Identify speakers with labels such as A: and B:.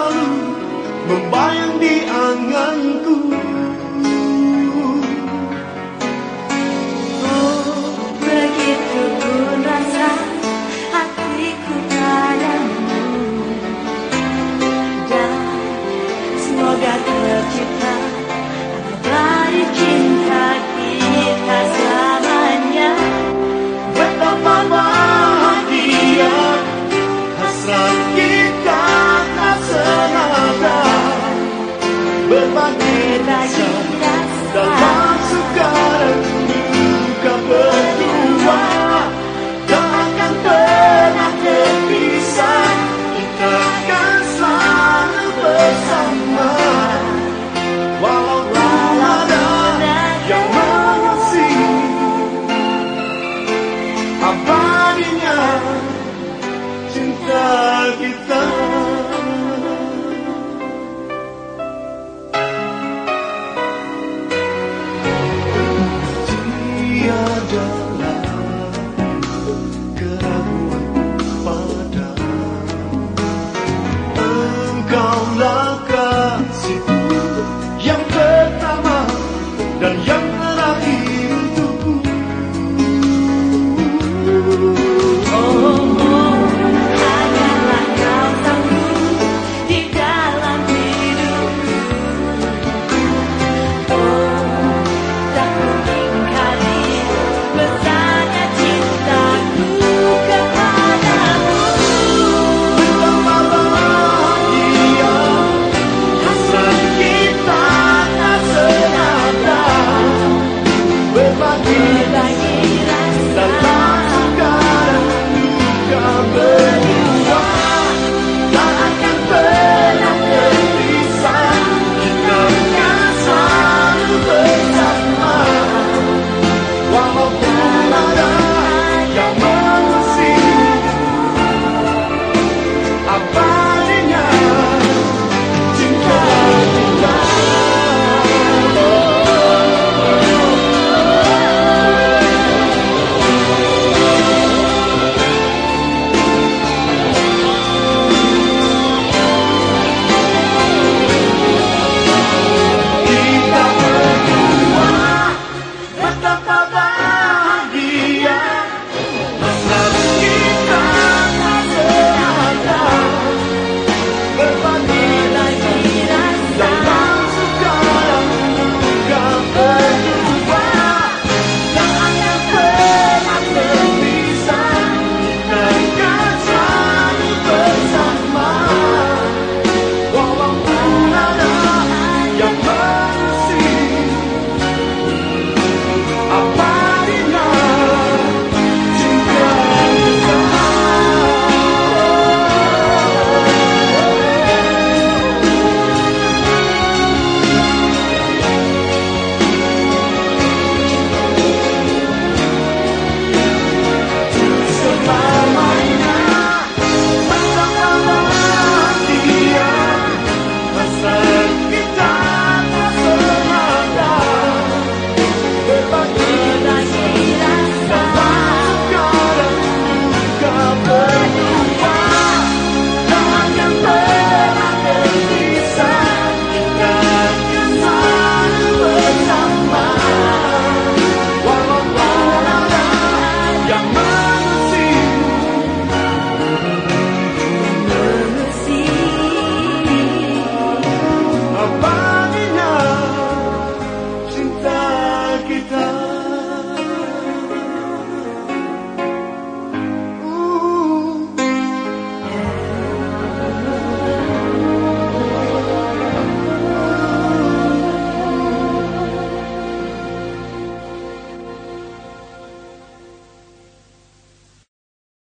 A: selalu membayang di anganku.
B: Oh begitu pun rasa hatiku padamu. Dan semoga tercipta abadi cinta kita selamanya.
A: Betapa bahagia hasrat kita. kita